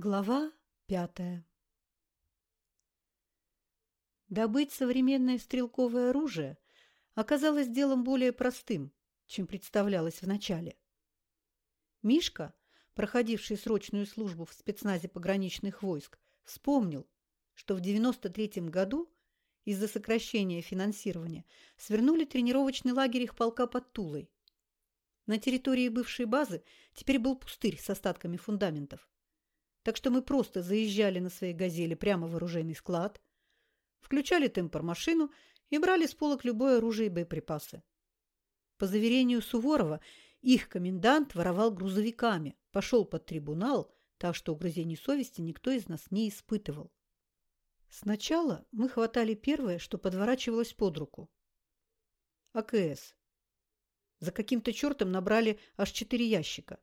Глава пятая Добыть современное стрелковое оружие оказалось делом более простым, чем представлялось вначале. Мишка, проходивший срочную службу в спецназе пограничных войск, вспомнил, что в 93 году из-за сокращения финансирования свернули тренировочный лагерь их полка под Тулой. На территории бывшей базы теперь был пустырь с остатками фундаментов так что мы просто заезжали на своей «Газели» прямо в оружейный склад, включали темпор-машину и брали с полок любое оружие и боеприпасы. По заверению Суворова, их комендант воровал грузовиками, пошел под трибунал, так что угрызений совести никто из нас не испытывал. Сначала мы хватали первое, что подворачивалось под руку. АКС. За каким-то чертом набрали аж четыре ящика.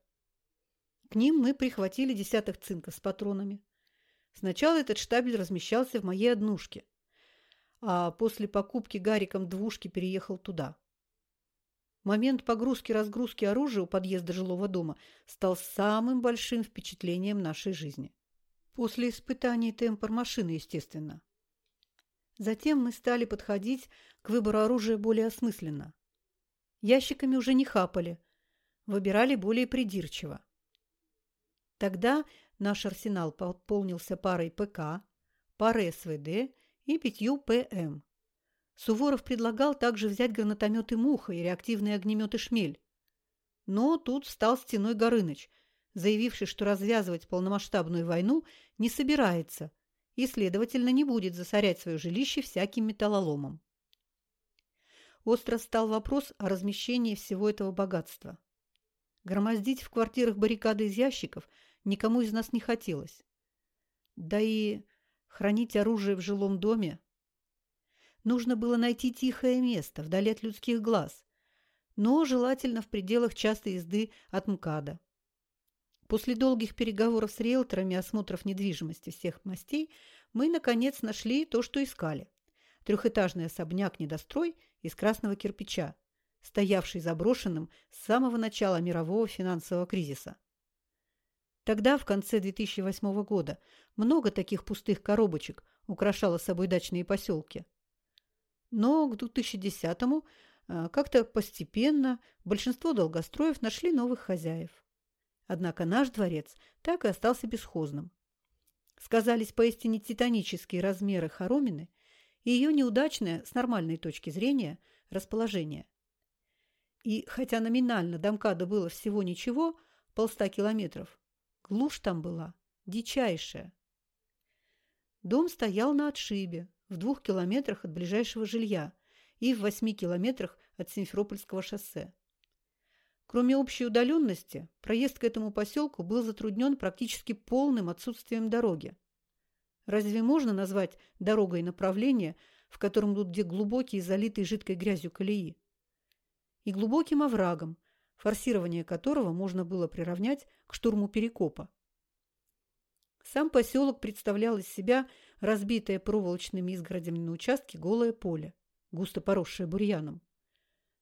К ним мы прихватили десяток цинков с патронами. Сначала этот штабель размещался в моей однушке, а после покупки Гариком двушки переехал туда. Момент погрузки-разгрузки оружия у подъезда жилого дома стал самым большим впечатлением нашей жизни. После испытаний темпор машины, естественно. Затем мы стали подходить к выбору оружия более осмысленно. Ящиками уже не хапали, выбирали более придирчиво. Тогда наш арсенал пополнился парой ПК, парой СВД и пятью ПМ. Суворов предлагал также взять гранатометы «Муха» и реактивные огнеметы «Шмель». Но тут встал стеной Горыныч, заявивший, что развязывать полномасштабную войну не собирается и, следовательно, не будет засорять свое жилище всяким металлоломом. Остро стал вопрос о размещении всего этого богатства. Громоздить в квартирах баррикады из ящиков никому из нас не хотелось. Да и хранить оружие в жилом доме. Нужно было найти тихое место, вдали от людских глаз, но желательно в пределах частой езды от МКАДа. После долгих переговоров с риэлторами и осмотров недвижимости всех мастей мы, наконец, нашли то, что искали. Трехэтажный особняк-недострой из красного кирпича, стоявший заброшенным с самого начала мирового финансового кризиса. Тогда, в конце 2008 года, много таких пустых коробочек украшало собой дачные поселки. Но к 2010-му э, как-то постепенно большинство долгостроев нашли новых хозяев. Однако наш дворец так и остался бесхозным. Сказались поистине титанические размеры хоромины и ее неудачное, с нормальной точки зрения, расположение. И хотя номинально до МКАДа было всего ничего, полста километров, Глушь там была дичайшая. Дом стоял на отшибе, в двух километрах от ближайшего жилья и в восьми километрах от Симферопольского шоссе. Кроме общей удаленности, проезд к этому поселку был затруднен практически полным отсутствием дороги. Разве можно назвать дорогой направление, в котором идут где глубокие, залитые жидкой грязью колеи? И глубоким оврагом, форсирование которого можно было приравнять к штурму Перекопа. Сам поселок представлял из себя разбитое проволочными изгородями на участке голое поле, густо поросшее бурьяном.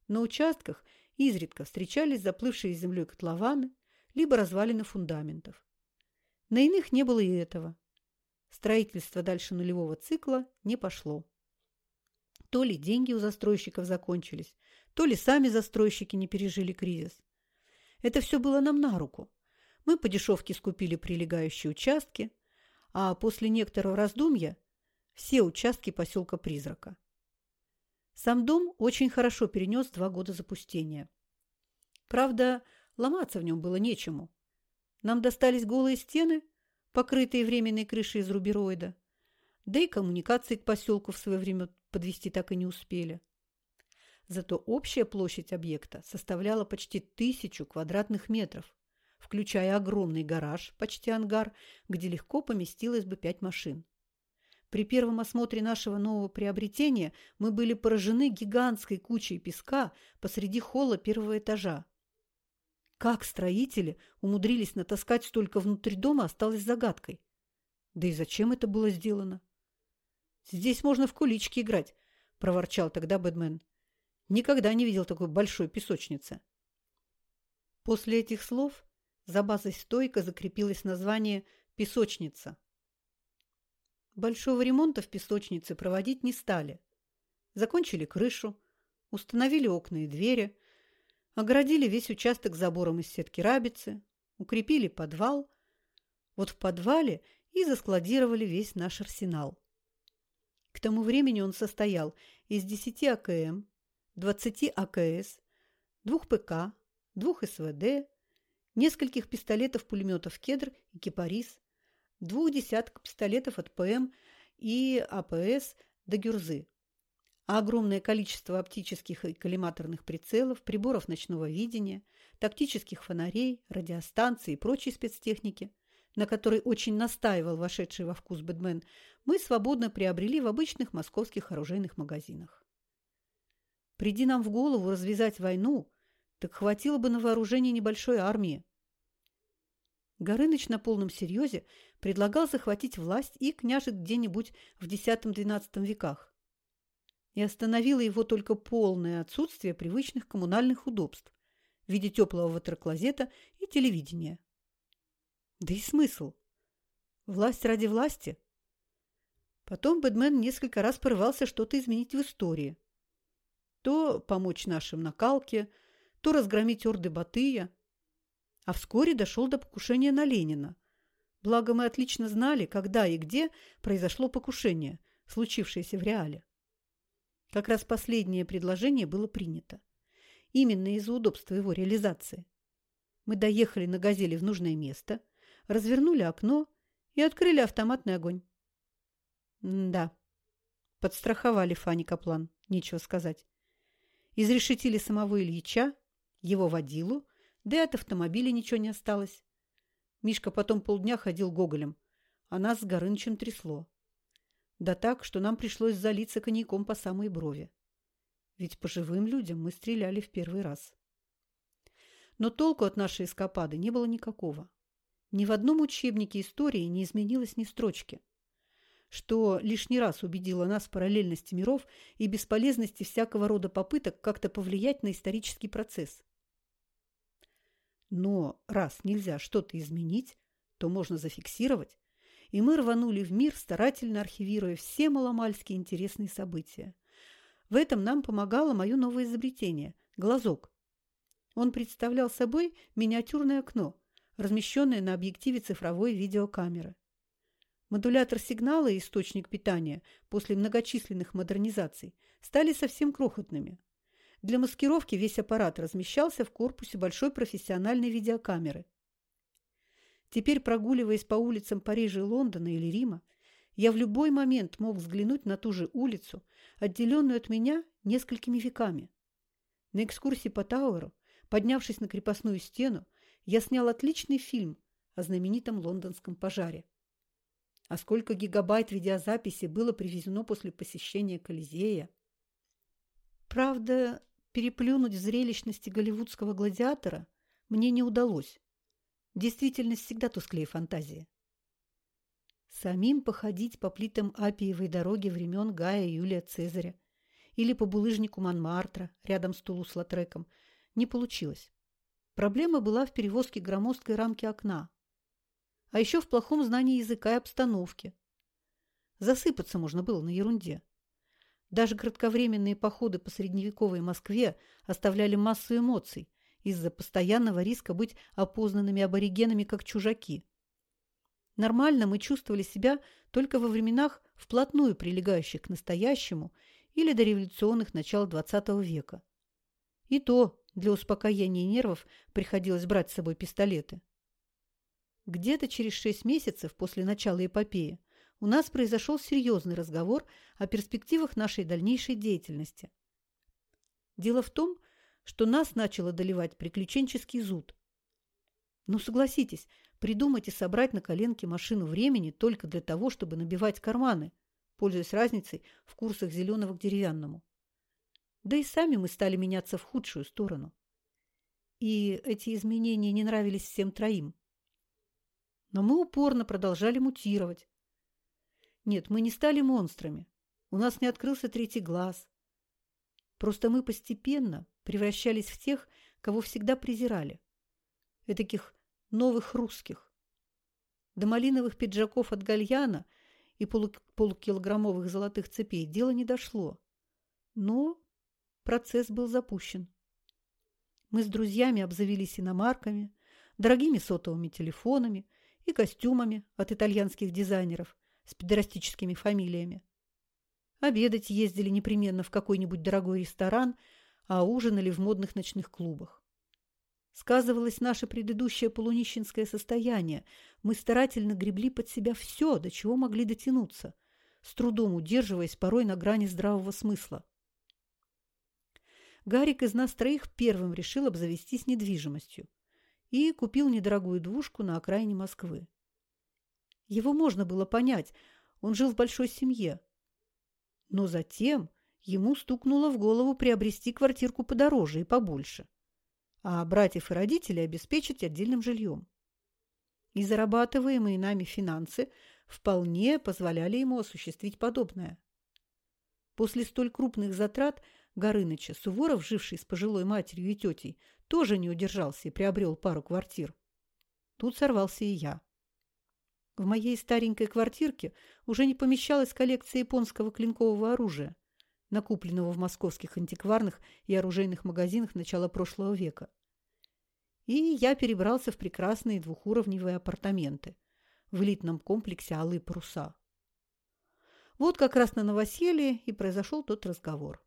На участках изредка встречались заплывшие землей котлованы, либо развалины фундаментов. На иных не было и этого. Строительство дальше нулевого цикла не пошло. То ли деньги у застройщиков закончились, то ли сами застройщики не пережили кризис. Это все было нам на руку. Мы по дешевке скупили прилегающие участки, а после некоторого раздумья – все участки поселка Призрака. Сам дом очень хорошо перенес два года запустения. Правда, ломаться в нем было нечему. Нам достались голые стены, покрытые временной крышей из рубероида, да и коммуникации к поселку в свое время подвести так и не успели. Зато общая площадь объекта составляла почти тысячу квадратных метров, включая огромный гараж, почти ангар, где легко поместилось бы пять машин. При первом осмотре нашего нового приобретения мы были поражены гигантской кучей песка посреди холла первого этажа. Как строители умудрились натаскать столько внутри дома, осталось загадкой. Да и зачем это было сделано? «Здесь можно в кулички играть», – проворчал тогда Бэдмен. Никогда не видел такой большой песочницы. После этих слов за базой стойко закрепилось название Песочница. Большого ремонта в песочнице проводить не стали. Закончили крышу, установили окна и двери, огородили весь участок забором из сетки рабицы, укрепили подвал. Вот в подвале и заскладировали весь наш арсенал. К тому времени он состоял из 10 АКМ, 20 АКС, двух ПК, двух СВД, нескольких пистолетов-пулеметов «Кедр» и «Кипарис», двух десятков пистолетов от ПМ и АПС до «Гюрзы», а огромное количество оптических и коллиматорных прицелов, приборов ночного видения, тактических фонарей, радиостанций и прочей спецтехники – на которой очень настаивал вошедший во вкус Бэдмен, мы свободно приобрели в обычных московских оружейных магазинах. Приди нам в голову развязать войну, так хватило бы на вооружение небольшой армии. Горыныч на полном серьезе предлагал захватить власть и княжить где-нибудь в X-XII веках. И остановило его только полное отсутствие привычных коммунальных удобств в виде теплого ватерклозета и телевидения. Да и смысл? Власть ради власти? Потом Бэдмен несколько раз порывался что-то изменить в истории. То помочь нашим накалке, то разгромить орды Батыя. А вскоре дошел до покушения на Ленина. Благо мы отлично знали, когда и где произошло покушение, случившееся в реале. Как раз последнее предложение было принято. Именно из-за удобства его реализации. Мы доехали на «Газели» в нужное место – развернули окно и открыли автоматный огонь. М да, подстраховали Фани Каплан, нечего сказать. Изрешетили самого Ильича, его водилу, да и от автомобиля ничего не осталось. Мишка потом полдня ходил гоголем, а нас с Горынычем трясло. Да так, что нам пришлось залиться коньяком по самой брови. Ведь по живым людям мы стреляли в первый раз. Но толку от нашей эскапады не было никакого. Ни в одном учебнике истории не изменилось ни строчки, что лишний раз убедило нас в параллельности миров и бесполезности всякого рода попыток как-то повлиять на исторический процесс. Но раз нельзя что-то изменить, то можно зафиксировать, и мы рванули в мир, старательно архивируя все маломальски интересные события. В этом нам помогало мое новое изобретение – глазок. Он представлял собой миниатюрное окно – размещенные на объективе цифровой видеокамеры. Модулятор сигнала и источник питания после многочисленных модернизаций стали совсем крохотными. Для маскировки весь аппарат размещался в корпусе большой профессиональной видеокамеры. Теперь, прогуливаясь по улицам Парижа Лондона или Рима, я в любой момент мог взглянуть на ту же улицу, отделенную от меня несколькими веками. На экскурсии по Тауэру, поднявшись на крепостную стену, я снял отличный фильм о знаменитом лондонском пожаре. А сколько гигабайт видеозаписи было привезено после посещения Колизея? Правда, переплюнуть зрелищности голливудского гладиатора мне не удалось. Действительность всегда тусклее фантазии. Самим походить по плитам Апиевой дороги времен Гая Юлия Цезаря или по булыжнику Монмартра рядом с Тулус-Латреком не получилось. Проблема была в перевозке громоздкой рамки окна, а еще в плохом знании языка и обстановки. Засыпаться можно было на ерунде. Даже кратковременные походы по средневековой Москве оставляли массу эмоций из-за постоянного риска быть опознанными аборигенами как чужаки. Нормально мы чувствовали себя только во временах, вплотную прилегающих к настоящему или до революционных начал XX века. И то для успокоения нервов приходилось брать с собой пистолеты. Где-то через шесть месяцев после начала эпопеи у нас произошел серьезный разговор о перспективах нашей дальнейшей деятельности. Дело в том, что нас начало доливать приключенческий зуд. Ну, согласитесь, придумать и собрать на коленке машину времени только для того, чтобы набивать карманы, пользуясь разницей в курсах зеленого к деревянному. Да и сами мы стали меняться в худшую сторону. И эти изменения не нравились всем троим. Но мы упорно продолжали мутировать. Нет, мы не стали монстрами. У нас не открылся третий глаз. Просто мы постепенно превращались в тех, кого всегда презирали. Этаких новых русских. До малиновых пиджаков от гальяна и полукилограммовых золотых цепей дело не дошло. Но процесс был запущен. Мы с друзьями обзавелись иномарками, дорогими сотовыми телефонами и костюмами от итальянских дизайнеров с педерастическими фамилиями. Обедать ездили непременно в какой-нибудь дорогой ресторан, а ужинали в модных ночных клубах. Сказывалось наше предыдущее полунищенское состояние. Мы старательно гребли под себя все, до чего могли дотянуться, с трудом удерживаясь порой на грани здравого смысла. Гарик из нас троих первым решил обзавестись недвижимостью и купил недорогую двушку на окраине Москвы. Его можно было понять, он жил в большой семье. Но затем ему стукнуло в голову приобрести квартирку подороже и побольше а братьев и родителей обеспечить отдельным жильем. И зарабатываемые нами финансы вполне позволяли ему осуществить подобное. После столь крупных затрат Горыныча Суворов, живший с пожилой матерью и тетей, тоже не удержался и приобрел пару квартир. Тут сорвался и я. В моей старенькой квартирке уже не помещалась коллекция японского клинкового оружия, накупленного в московских антикварных и оружейных магазинах начала прошлого века. И я перебрался в прекрасные двухуровневые апартаменты в элитном комплексе «Алые паруса». Вот как раз на новоселье и произошел тот разговор.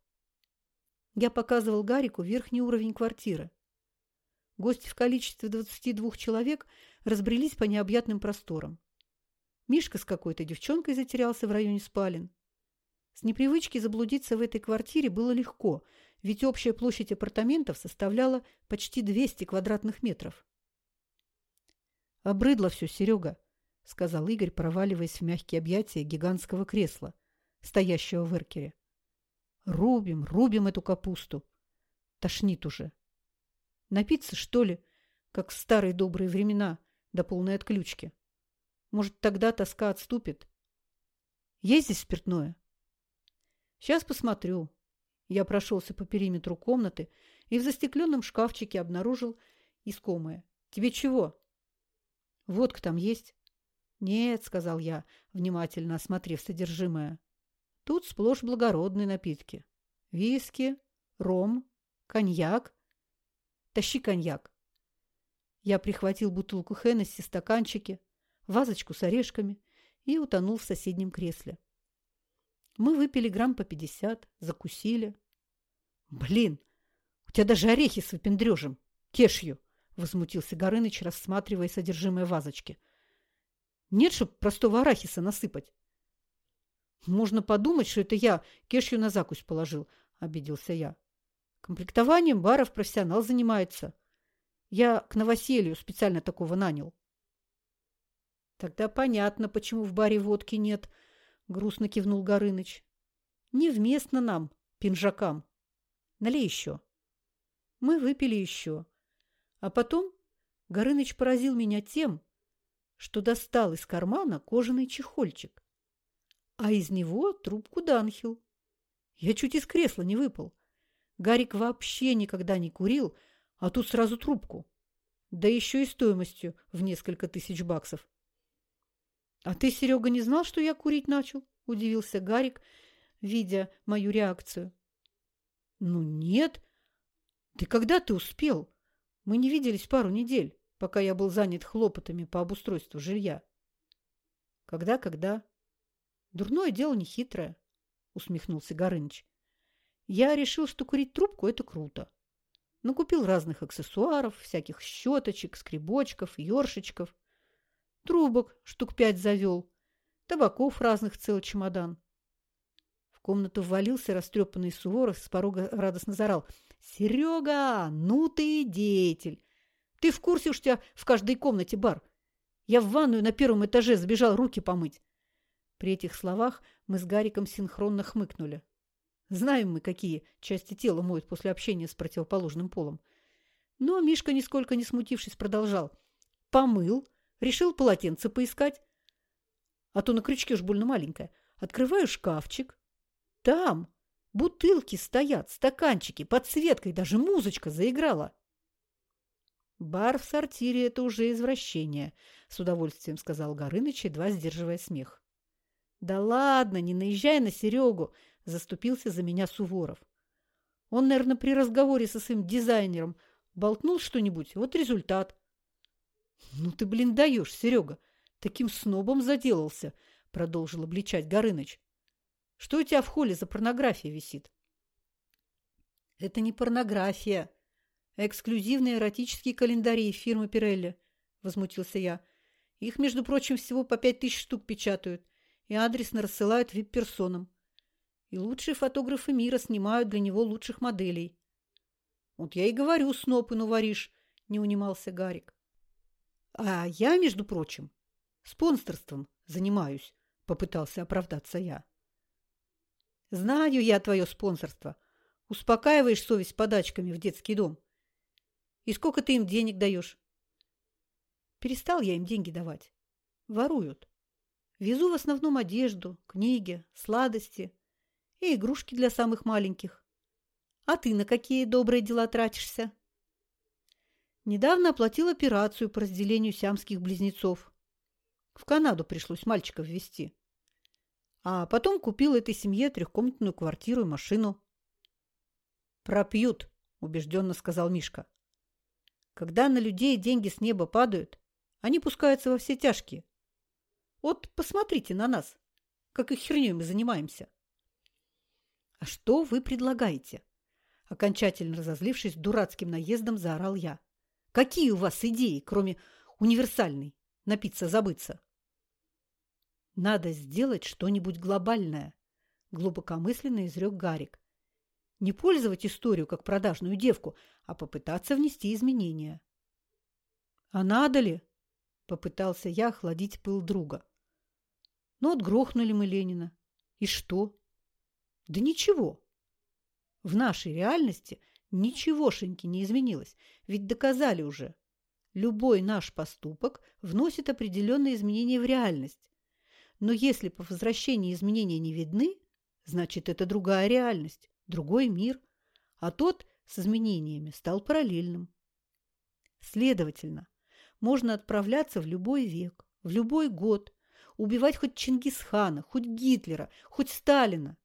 Я показывал Гарику верхний уровень квартиры. Гости в количестве 22 человек разбрелись по необъятным просторам. Мишка с какой-то девчонкой затерялся в районе спален. С непривычки заблудиться в этой квартире было легко, ведь общая площадь апартаментов составляла почти 200 квадратных метров. «Обрыдло все, Серега», — сказал Игорь, проваливаясь в мягкие объятия гигантского кресла, стоящего в эркере. «Рубим, рубим эту капусту. Тошнит уже. Напиться, что ли, как в старые добрые времена, до полной отключки? Может, тогда тоска отступит? Есть здесь спиртное?» Сейчас посмотрю. Я прошелся по периметру комнаты и в застекленном шкафчике обнаружил искомое. Тебе чего? Водка там есть? Нет, сказал я, внимательно осмотрев содержимое. Тут сплошь благородные напитки. Виски, ром, коньяк. Тащи коньяк. Я прихватил бутылку Хеннесси, стаканчики, вазочку с орешками и утонул в соседнем кресле. Мы выпили грамм по пятьдесят, закусили. Блин, у тебя даже орехи с выпендрежем, кешью, возмутился Горыныч, рассматривая содержимое вазочки. Нет, чтоб простого арахиса насыпать. Можно подумать, что это я кешью на закусь положил, обиделся я. Комплектованием баров профессионал занимается. Я к новоселью специально такого нанял. Тогда понятно, почему в баре водки нет, —— грустно кивнул Горыныч. «Невместно нам, пинжакам. Налей еще». Мы выпили еще. А потом Горыныч поразил меня тем, что достал из кармана кожаный чехольчик, а из него трубку Данхил. Я чуть из кресла не выпал. Гарик вообще никогда не курил, а тут сразу трубку. Да еще и стоимостью в несколько тысяч баксов. «А ты, Серега, не знал, что я курить начал?» – удивился Гарик, видя мою реакцию. «Ну нет. Ты когда ты успел? Мы не виделись пару недель, пока я был занят хлопотами по обустройству жилья». «Когда, когда?» «Дурное дело не хитрое», – усмехнулся Горыныч. «Я решил, что курить трубку – это круто. Накупил разных аксессуаров, всяких щеточек, скребочков, ёршичков – Трубок штук пять завел. Табаков разных целый чемодан. В комнату ввалился растрепанный Суворов, с порога радостно зарал. «Серега, ну ты деятель! Ты в курсе, что у тебя в каждой комнате бар? Я в ванную на первом этаже сбежал руки помыть». При этих словах мы с Гариком синхронно хмыкнули. Знаем мы, какие части тела моют после общения с противоположным полом. Но Мишка, нисколько не смутившись, продолжал. «Помыл, Решил полотенце поискать. А то на крючке уж больно маленькое. Открываю шкафчик. Там бутылки стоят, стаканчики, подсветкой, даже музычка заиграла. Бар в сортире – это уже извращение, с удовольствием сказал Горыныч, едва сдерживая смех. Да ладно, не наезжай на Серегу, заступился за меня Суворов. Он, наверное, при разговоре со своим дизайнером болтнул что-нибудь, вот результат. Ну ты, блин, даешь, Серега, таким снобом заделался, продолжил обличать Горыныч. Что у тебя в холле за порнография висит? Это не порнография, а эксклюзивные эротические календари фирмы Пирелли, возмутился я. Их, между прочим, всего по пять тысяч штук печатают и адресно рассылают вип-персонам. И лучшие фотографы мира снимают для него лучших моделей. Вот я и говорю, снопы ну варишь, не унимался Гарик. А я, между прочим, спонсорством занимаюсь, попытался оправдаться я. Знаю я твое спонсорство. Успокаиваешь совесть подачками в детский дом. И сколько ты им денег даешь? Перестал я им деньги давать. Воруют. Везу в основном одежду, книги, сладости и игрушки для самых маленьких. А ты на какие добрые дела тратишься? Недавно оплатил операцию по разделению сиамских близнецов. В Канаду пришлось мальчиков везти. А потом купил этой семье трехкомнатную квартиру и машину. «Пропьют», – убежденно сказал Мишка. «Когда на людей деньги с неба падают, они пускаются во все тяжкие. Вот посмотрите на нас, как их херней мы занимаемся». «А что вы предлагаете?» Окончательно разозлившись дурацким наездом, заорал я. «Какие у вас идеи, кроме универсальной напиться-забыться?» Надо сделать что-нибудь глобальное, глубокомысленно изрек Гарик. Не пользовать историю как продажную девку, а попытаться внести изменения. А надо ли? Попытался я охладить пыл друга. Ну, отгрохнули мы Ленина. И что? Да ничего. В нашей реальности ничегошеньки не изменилось, ведь доказали уже. Любой наш поступок вносит определенные изменения в реальность. Но если по возвращении изменения не видны, значит, это другая реальность, другой мир, а тот с изменениями стал параллельным. Следовательно, можно отправляться в любой век, в любой год, убивать хоть Чингисхана, хоть Гитлера, хоть Сталина,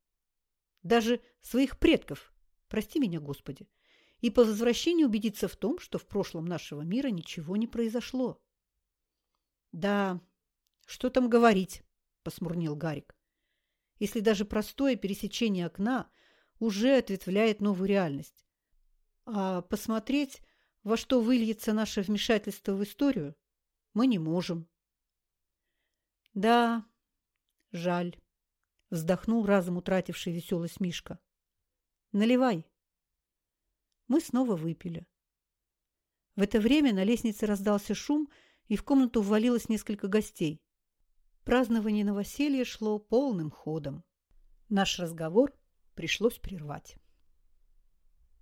даже своих предков, прости меня, Господи, и по возвращении убедиться в том, что в прошлом нашего мира ничего не произошло. Да, что там говорить, – посмурнел Гарик. «Если даже простое пересечение окна уже ответвляет новую реальность. А посмотреть, во что выльется наше вмешательство в историю, мы не можем». «Да, жаль», – вздохнул разом утративший веселость Мишка. «Наливай». Мы снова выпили. В это время на лестнице раздался шум, и в комнату ввалилось несколько гостей. Празднование новоселья шло полным ходом. Наш разговор пришлось прервать.